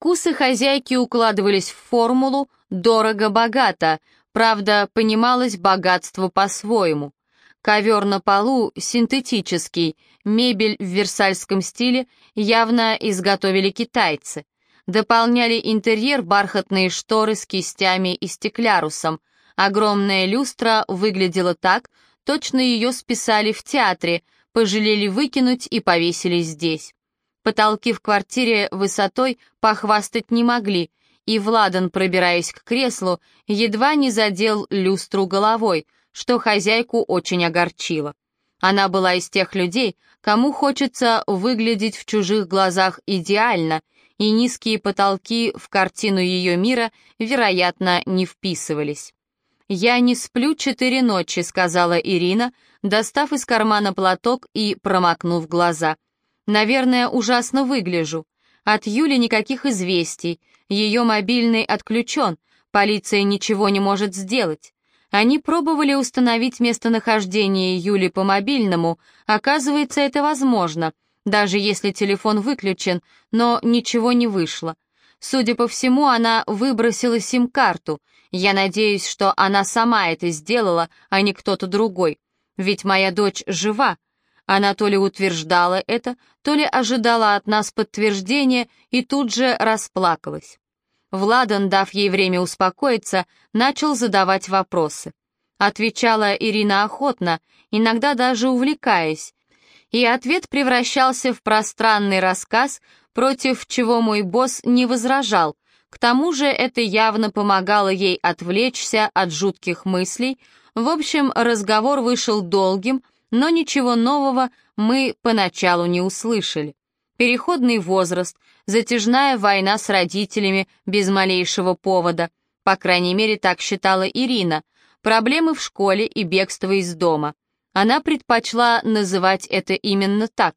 Вкусы хозяйки укладывались в формулу «дорого-богато», правда, понималось богатство по-своему. Ковер на полу синтетический, мебель в версальском стиле явно изготовили китайцы. Дополняли интерьер бархатные шторы с кистями и стеклярусом. Огромная люстра выглядела так, точно ее списали в театре, пожалели выкинуть и повесили здесь. Потолки в квартире высотой похвастать не могли, и Владан, пробираясь к креслу, едва не задел люстру головой, что хозяйку очень огорчило. Она была из тех людей, кому хочется выглядеть в чужих глазах идеально, и низкие потолки в картину ее мира, вероятно, не вписывались. «Я не сплю четыре ночи», — сказала Ирина, достав из кармана платок и промокнув глаза. «Наверное, ужасно выгляжу. От Юли никаких известий, ее мобильный отключен, полиция ничего не может сделать. Они пробовали установить местонахождение Юли по мобильному, оказывается, это возможно — даже если телефон выключен, но ничего не вышло. Судя по всему, она выбросила сим-карту. Я надеюсь, что она сама это сделала, а не кто-то другой. Ведь моя дочь жива. Она то ли утверждала это, то ли ожидала от нас подтверждения и тут же расплакалась. Владан, дав ей время успокоиться, начал задавать вопросы. Отвечала Ирина охотно, иногда даже увлекаясь, и ответ превращался в пространный рассказ, против чего мой босс не возражал. К тому же это явно помогало ей отвлечься от жутких мыслей. В общем, разговор вышел долгим, но ничего нового мы поначалу не услышали. Переходный возраст, затяжная война с родителями без малейшего повода, по крайней мере так считала Ирина, проблемы в школе и бегство из дома. Она предпочла называть это именно так.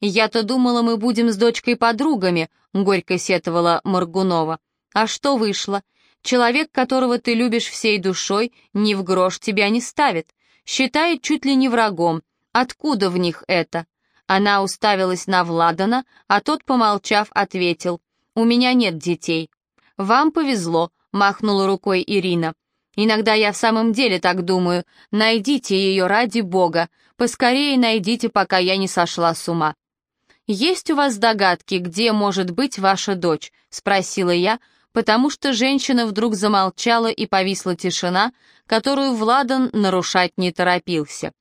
«Я-то думала, мы будем с дочкой подругами», — горько сетовала Моргунова. «А что вышло? Человек, которого ты любишь всей душой, ни в грош тебя не ставит. Считает чуть ли не врагом. Откуда в них это?» Она уставилась на Владана, а тот, помолчав, ответил. «У меня нет детей». «Вам повезло», — махнула рукой Ирина. Иногда я в самом деле так думаю. Найдите ее ради бога. Поскорее найдите, пока я не сошла с ума. «Есть у вас догадки, где может быть ваша дочь?» — спросила я, потому что женщина вдруг замолчала и повисла тишина, которую Владан нарушать не торопился.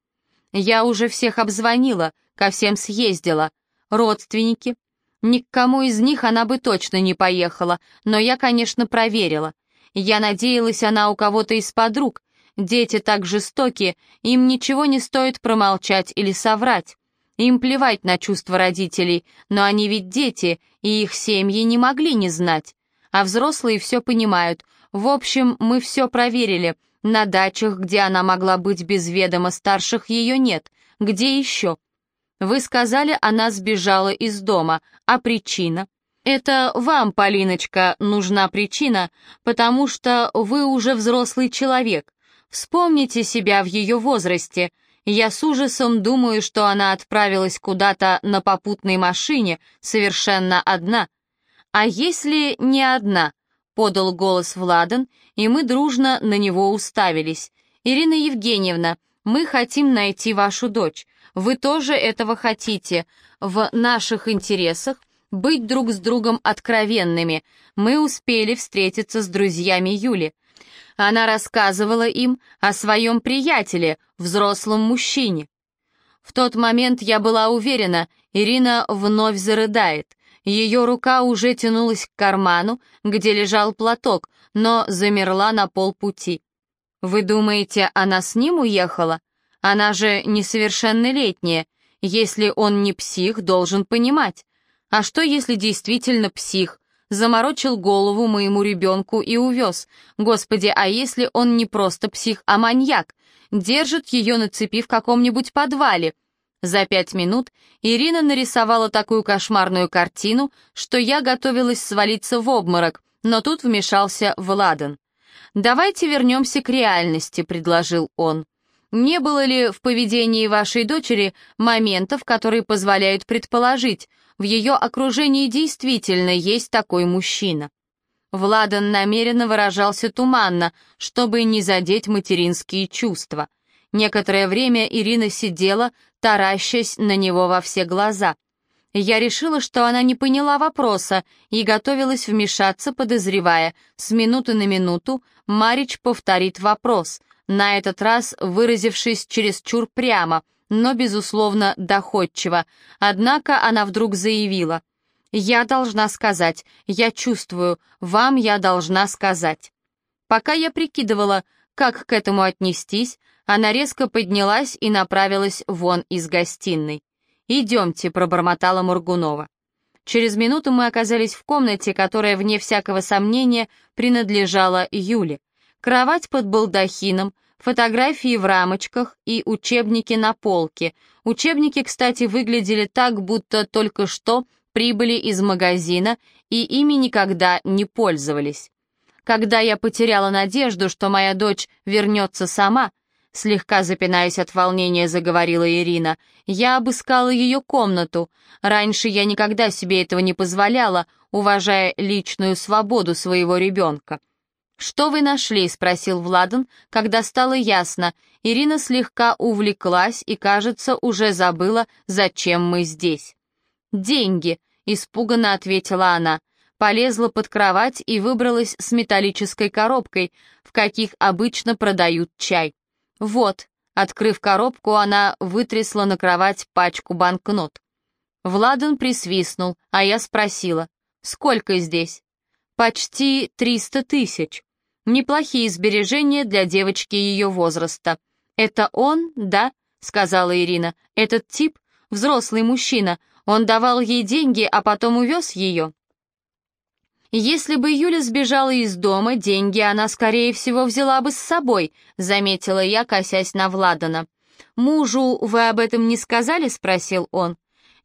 «Я уже всех обзвонила, ко всем съездила. Родственники?» Ни к кому из них она бы точно не поехала, но я, конечно, проверила. Я надеялась, она у кого-то из подруг. Дети так жестоки, им ничего не стоит промолчать или соврать. Им плевать на чувства родителей, но они ведь дети, и их семьи не могли не знать. А взрослые все понимают. В общем, мы все проверили. На дачах, где она могла быть без ведома старших, ее нет. Где еще? Вы сказали, она сбежала из дома. А причина? Это вам, Полиночка, нужна причина, потому что вы уже взрослый человек. Вспомните себя в ее возрасте. Я с ужасом думаю, что она отправилась куда-то на попутной машине, совершенно одна. А если не одна? Подал голос Владан, и мы дружно на него уставились. Ирина Евгеньевна, мы хотим найти вашу дочь. Вы тоже этого хотите. В наших интересах быть друг с другом откровенными. Мы успели встретиться с друзьями Юли. Она рассказывала им о своем приятеле, взрослом мужчине. В тот момент я была уверена, Ирина вновь зарыдает. Ее рука уже тянулась к карману, где лежал платок, но замерла на полпути. «Вы думаете, она с ним уехала? Она же несовершеннолетняя. Если он не псих, должен понимать. А что, если действительно псих? Заморочил голову моему ребенку и увез. Господи, а если он не просто псих, а маньяк? Держит ее на цепи в каком-нибудь подвале. За пять минут Ирина нарисовала такую кошмарную картину, что я готовилась свалиться в обморок, но тут вмешался Владан. «Давайте вернемся к реальности», — предложил он. Не было ли в поведении вашей дочери моментов, которые позволяют предположить, в ее окружении действительно есть такой мужчина. Владан намеренно выражался туманно, чтобы не задеть материнские чувства. Некоторое время Ирина сидела, таращась на него во все глаза. Я решила, что она не поняла вопроса и готовилась вмешаться, подозревая, с минуты на минуту Марич повторит вопрос, на этот раз выразившись чересчур прямо, но, безусловно, доходчиво. Однако она вдруг заявила, «Я должна сказать, я чувствую, вам я должна сказать». Пока я прикидывала, как к этому отнестись, она резко поднялась и направилась вон из гостиной. «Идемте», — пробормотала Мургунова. Через минуту мы оказались в комнате, которая, вне всякого сомнения, принадлежала Юле. Кровать под балдахином, фотографии в рамочках и учебники на полке. Учебники, кстати, выглядели так, будто только что прибыли из магазина и ими никогда не пользовались. Когда я потеряла надежду, что моя дочь вернется сама, слегка запинаясь от волнения, заговорила Ирина, я обыскала ее комнату. Раньше я никогда себе этого не позволяла, уважая личную свободу своего ребенка. «Что вы нашли?» — спросил Владан, когда стало ясно. Ирина слегка увлеклась и, кажется, уже забыла, зачем мы здесь. «Деньги», — испуганно ответила она. Полезла под кровать и выбралась с металлической коробкой, в каких обычно продают чай. «Вот», — открыв коробку, она вытрясла на кровать пачку банкнот. Владан присвистнул, а я спросила, «Сколько здесь?» «Почти триста тысяч». Неплохие сбережения для девочки ее возраста. «Это он, да?» — сказала Ирина. «Этот тип — взрослый мужчина. Он давал ей деньги, а потом увез ее». «Если бы Юля сбежала из дома, деньги она, скорее всего, взяла бы с собой», — заметила я, косясь на Владана. «Мужу вы об этом не сказали?» — спросил он.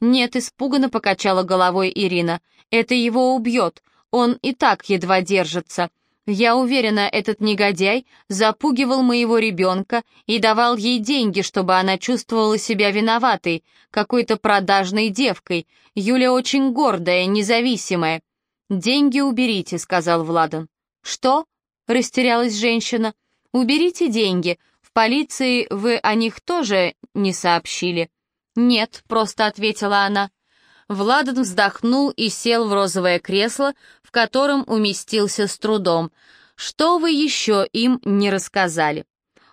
«Нет», — испуганно покачала головой Ирина. «Это его убьет. Он и так едва держится. Я уверена, этот негодяй запугивал моего ребенка и давал ей деньги, чтобы она чувствовала себя виноватой, какой-то продажной девкой. Юля очень гордая, независимая. «Деньги уберите», — сказал Владан. «Что?» — растерялась женщина. «Уберите деньги. В полиции вы о них тоже не сообщили». «Нет», — просто ответила она. Владан вздохнул и сел в розовое кресло, в котором уместился с трудом. «Что вы еще им не рассказали?»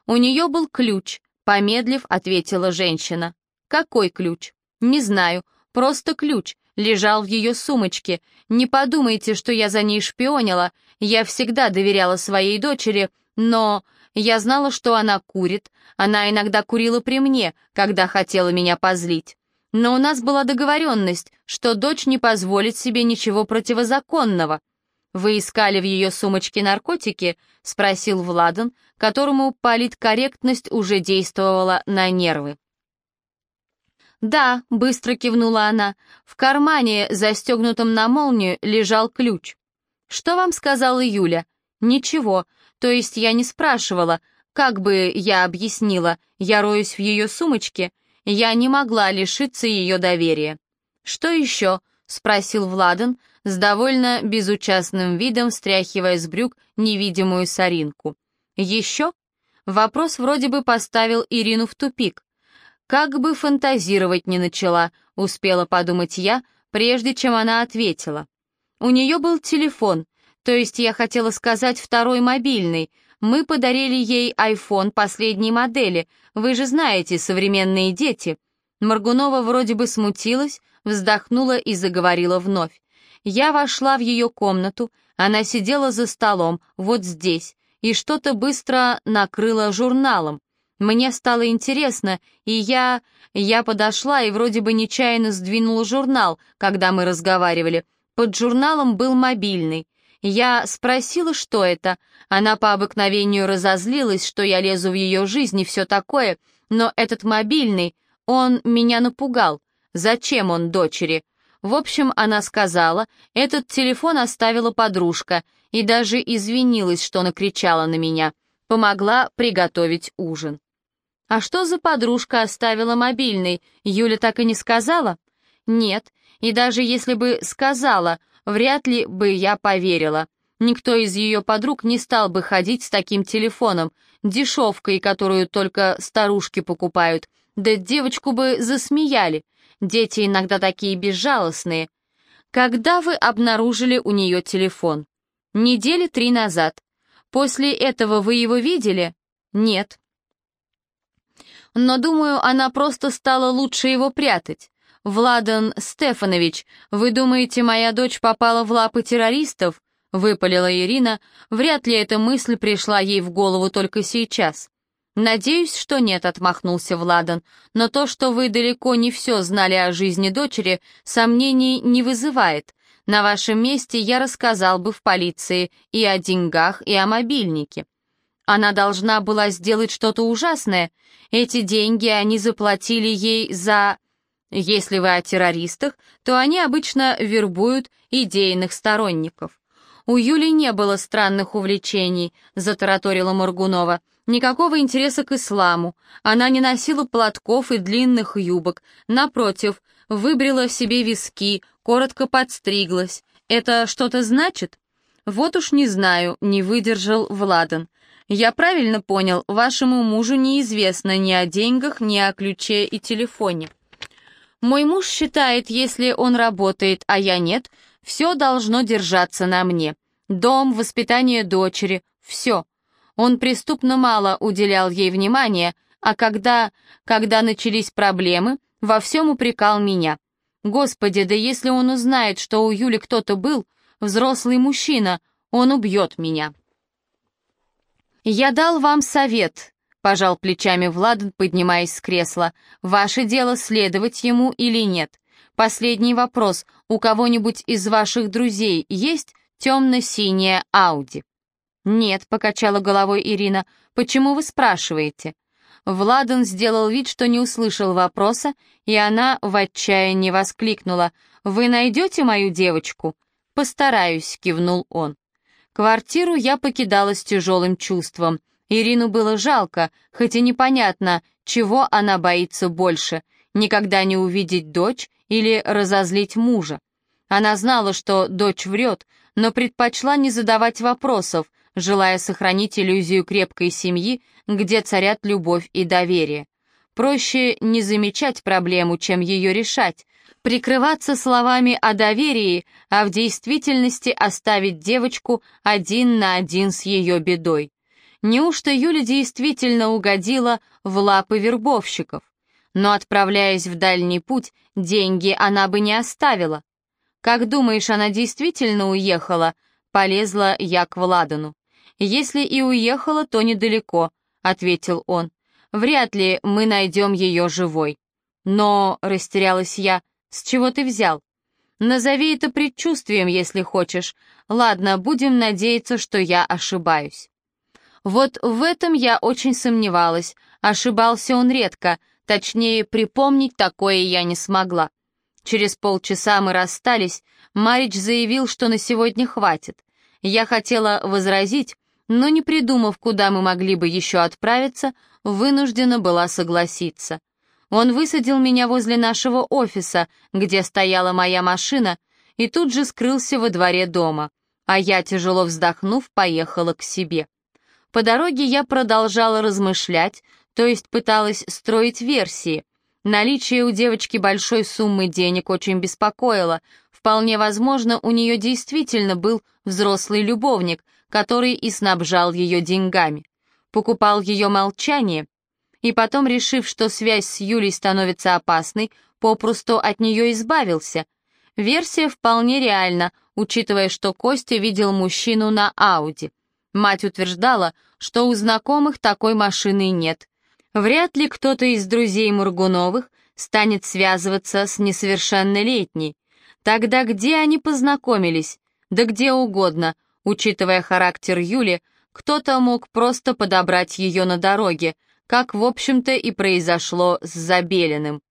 «У нее был ключ», — помедлив, ответила женщина. «Какой ключ?» «Не знаю, просто ключ, лежал в ее сумочке. Не подумайте, что я за ней шпионила, я всегда доверяла своей дочери, но я знала, что она курит, она иногда курила при мне, когда хотела меня позлить. Но у нас была договоренность, что дочь не позволит себе ничего противозаконного. «Вы искали в ее сумочке наркотики?» — спросил Владан, которому политкорректность уже действовала на нервы. «Да», — быстро кивнула она, — «в кармане, застегнутом на молнию, лежал ключ». «Что вам сказала Юля?» «Ничего, то есть я не спрашивала, как бы я объяснила, я роюсь в ее сумочке, я не могла лишиться ее доверия. «Что еще?» — спросил Владан, с довольно безучастным видом стряхивая с брюк невидимую соринку. «Еще?» Вопрос вроде бы поставил Ирину в тупик. «Как бы фантазировать не начала», — успела подумать я, прежде чем она ответила. «У нее был телефон, то есть я хотела сказать второй мобильный, мы подарили ей iPhone последней модели. Вы же знаете, современные дети. Маргунова вроде бы смутилась, вздохнула и заговорила вновь. Я вошла в ее комнату, она сидела за столом, вот здесь, и что-то быстро накрыла журналом. Мне стало интересно, и я... Я подошла и вроде бы нечаянно сдвинула журнал, когда мы разговаривали. Под журналом был мобильный. Я спросила, что это. Она по обыкновению разозлилась, что я лезу в ее жизнь и все такое, но этот мобильный, он меня напугал. Зачем он дочери? В общем, она сказала, этот телефон оставила подружка и даже извинилась, что накричала на меня. Помогла приготовить ужин. А что за подружка оставила мобильный? Юля так и не сказала? Нет, И даже если бы сказала, вряд ли бы я поверила. Никто из ее подруг не стал бы ходить с таким телефоном, дешевкой, которую только старушки покупают. Да девочку бы засмеяли. Дети иногда такие безжалостные. Когда вы обнаружили у нее телефон? Недели три назад. После этого вы его видели? Нет. Но, думаю, она просто стала лучше его прятать. «Владан Стефанович, вы думаете, моя дочь попала в лапы террористов?» — выпалила Ирина. Вряд ли эта мысль пришла ей в голову только сейчас. «Надеюсь, что нет», — отмахнулся Владан, «но то, что вы далеко не все знали о жизни дочери, сомнений не вызывает. На вашем месте я рассказал бы в полиции и о деньгах, и о мобильнике. Она должна была сделать что-то ужасное. Эти деньги они заплатили ей за... Если вы о террористах, то они обычно вербуют идейных сторонников. У Юли не было странных увлечений, затараторила Моргунова. Никакого интереса к исламу. Она не носила платков и длинных юбок. Напротив, выбрила себе виски, коротко подстриглась. Это что-то значит? Вот уж не знаю, не выдержал Владан. Я правильно понял, вашему мужу неизвестно ни о деньгах, ни о ключе и телефоне. Мой муж считает, если он работает, а я нет, все должно держаться на мне. Дом, воспитание дочери, все. Он преступно мало уделял ей внимания, а когда, когда начались проблемы, во всем упрекал меня. Господи, да если он узнает, что у Юли кто-то был, взрослый мужчина, он убьет меня. Я дал вам совет, Пожал плечами Владан, поднимаясь с кресла. «Ваше дело следовать ему или нет? Последний вопрос. У кого-нибудь из ваших друзей есть темно-синяя Ауди?» «Нет», — покачала головой Ирина. «Почему вы спрашиваете?» Владан сделал вид, что не услышал вопроса, и она в отчаянии воскликнула. «Вы найдете мою девочку?» «Постараюсь», — кивнул он. Квартиру я покидала с тяжелым чувством — Ирину было жалко, хоть и непонятно, чего она боится больше — никогда не увидеть дочь или разозлить мужа. Она знала, что дочь врет, но предпочла не задавать вопросов, желая сохранить иллюзию крепкой семьи, где царят любовь и доверие. Проще не замечать проблему, чем ее решать, прикрываться словами о доверии, а в действительности оставить девочку один на один с ее бедой. Неужто Юля действительно угодила в лапы вербовщиков? Но, отправляясь в дальний путь, деньги она бы не оставила. «Как думаешь, она действительно уехала?» — полезла я к Владану. «Если и уехала, то недалеко», — ответил он. «Вряд ли мы найдем ее живой». «Но», — растерялась я, — «с чего ты взял?» «Назови это предчувствием, если хочешь. Ладно, будем надеяться, что я ошибаюсь». Вот в этом я очень сомневалась. Ошибался он редко, точнее, припомнить такое я не смогла. Через полчаса мы расстались, Марич заявил, что на сегодня хватит. Я хотела возразить, но не придумав, куда мы могли бы еще отправиться, вынуждена была согласиться. Он высадил меня возле нашего офиса, где стояла моя машина, и тут же скрылся во дворе дома, а я, тяжело вздохнув, поехала к себе. По дороге я продолжала размышлять, то есть пыталась строить версии. Наличие у девочки большой суммы денег очень беспокоило. Вполне возможно, у нее действительно был взрослый любовник, который и снабжал ее деньгами. Покупал ее молчание, и потом, решив, что связь с Юлей становится опасной, попросту от нее избавился. Версия вполне реальна, учитывая, что Костя видел мужчину на Ауди. Мать утверждала, что у знакомых такой машины нет. Вряд ли кто-то из друзей Мургуновых станет связываться с несовершеннолетней. Тогда где они познакомились? Да где угодно. Учитывая характер Юли, кто-то мог просто подобрать ее на дороге, как, в общем-то, и произошло с Забелиным.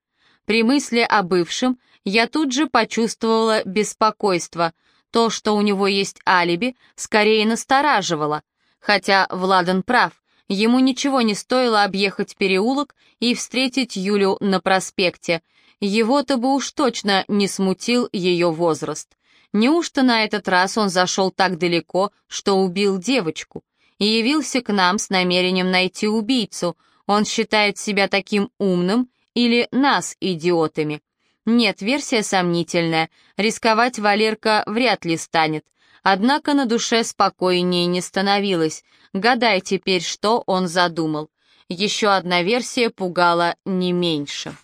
При мысли о бывшем я тут же почувствовала беспокойство — то, что у него есть алиби, скорее настораживало. Хотя Владан прав, ему ничего не стоило объехать переулок и встретить Юлю на проспекте. Его-то бы уж точно не смутил ее возраст. Неужто на этот раз он зашел так далеко, что убил девочку? И явился к нам с намерением найти убийцу. Он считает себя таким умным или нас идиотами? Нет, версия сомнительная. Рисковать Валерка вряд ли станет. Однако на душе спокойнее не становилось. Гадай теперь, что он задумал. Еще одна версия пугала не меньше.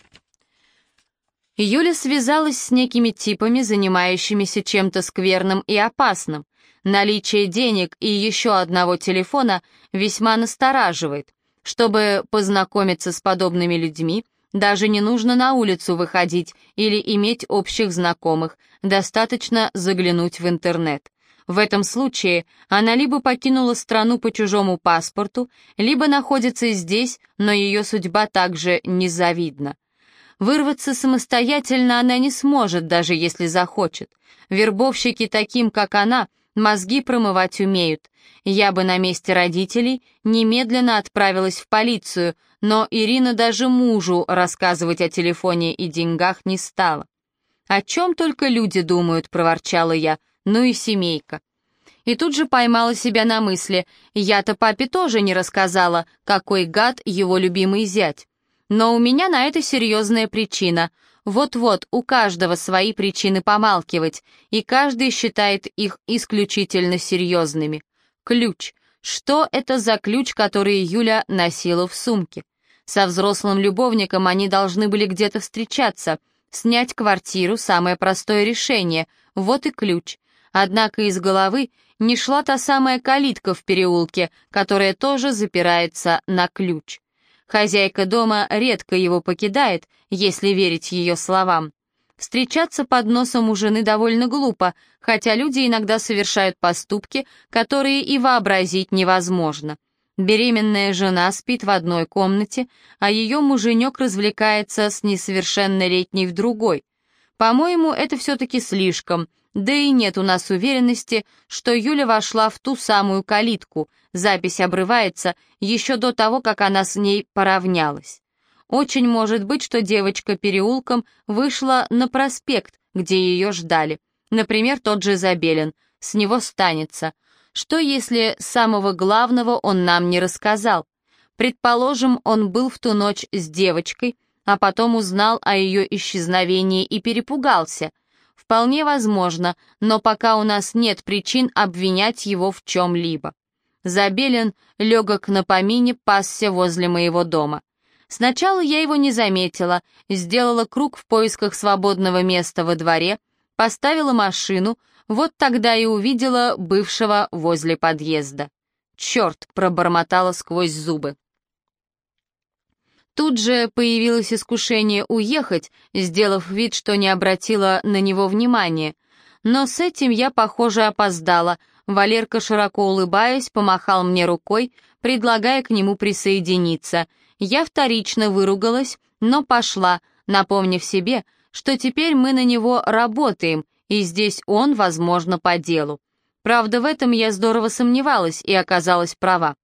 Юля связалась с некими типами, занимающимися чем-то скверным и опасным. Наличие денег и еще одного телефона весьма настораживает. Чтобы познакомиться с подобными людьми, даже не нужно на улицу выходить или иметь общих знакомых, достаточно заглянуть в интернет. В этом случае она либо покинула страну по чужому паспорту, либо находится здесь, но ее судьба также незавидна. Вырваться самостоятельно она не сможет, даже если захочет. Вербовщики таким, как она, мозги промывать умеют. Я бы на месте родителей немедленно отправилась в полицию, но Ирина даже мужу рассказывать о телефоне и деньгах не стала. «О чем только люди думают», — проворчала я, — «ну и семейка». И тут же поймала себя на мысли, я-то папе тоже не рассказала, какой гад его любимый зять. Но у меня на это серьезная причина. Вот-вот, у каждого свои причины помалкивать, и каждый считает их исключительно серьезными. Ключ. Что это за ключ, который Юля носила в сумке? Со взрослым любовником они должны были где-то встречаться. Снять квартиру — самое простое решение, вот и ключ. Однако из головы не шла та самая калитка в переулке, которая тоже запирается на ключ. Хозяйка дома редко его покидает, если верить ее словам. Встречаться под носом у жены довольно глупо, хотя люди иногда совершают поступки, которые и вообразить невозможно. Беременная жена спит в одной комнате, а ее муженек развлекается с несовершеннолетней в другой. По-моему, это все-таки слишком, да и нет у нас уверенности, что Юля вошла в ту самую калитку, запись обрывается еще до того, как она с ней поравнялась. Очень может быть, что девочка переулком вышла на проспект, где ее ждали. Например, тот же Забелин. С него станется. Что если самого главного он нам не рассказал? Предположим, он был в ту ночь с девочкой, а потом узнал о ее исчезновении и перепугался. Вполне возможно, но пока у нас нет причин обвинять его в чем-либо. Забелин, легок на помине, пасся возле моего дома. Сначала я его не заметила, сделала круг в поисках свободного места во дворе, поставила машину, вот тогда и увидела бывшего возле подъезда. «Черт!» — пробормотала сквозь зубы. Тут же появилось искушение уехать, сделав вид, что не обратила на него внимания. Но с этим я, похоже, опоздала. Валерка, широко улыбаясь, помахал мне рукой, предлагая к нему присоединиться — я вторично выругалась, но пошла, напомнив себе, что теперь мы на него работаем, и здесь он, возможно, по делу. Правда, в этом я здорово сомневалась и оказалась права.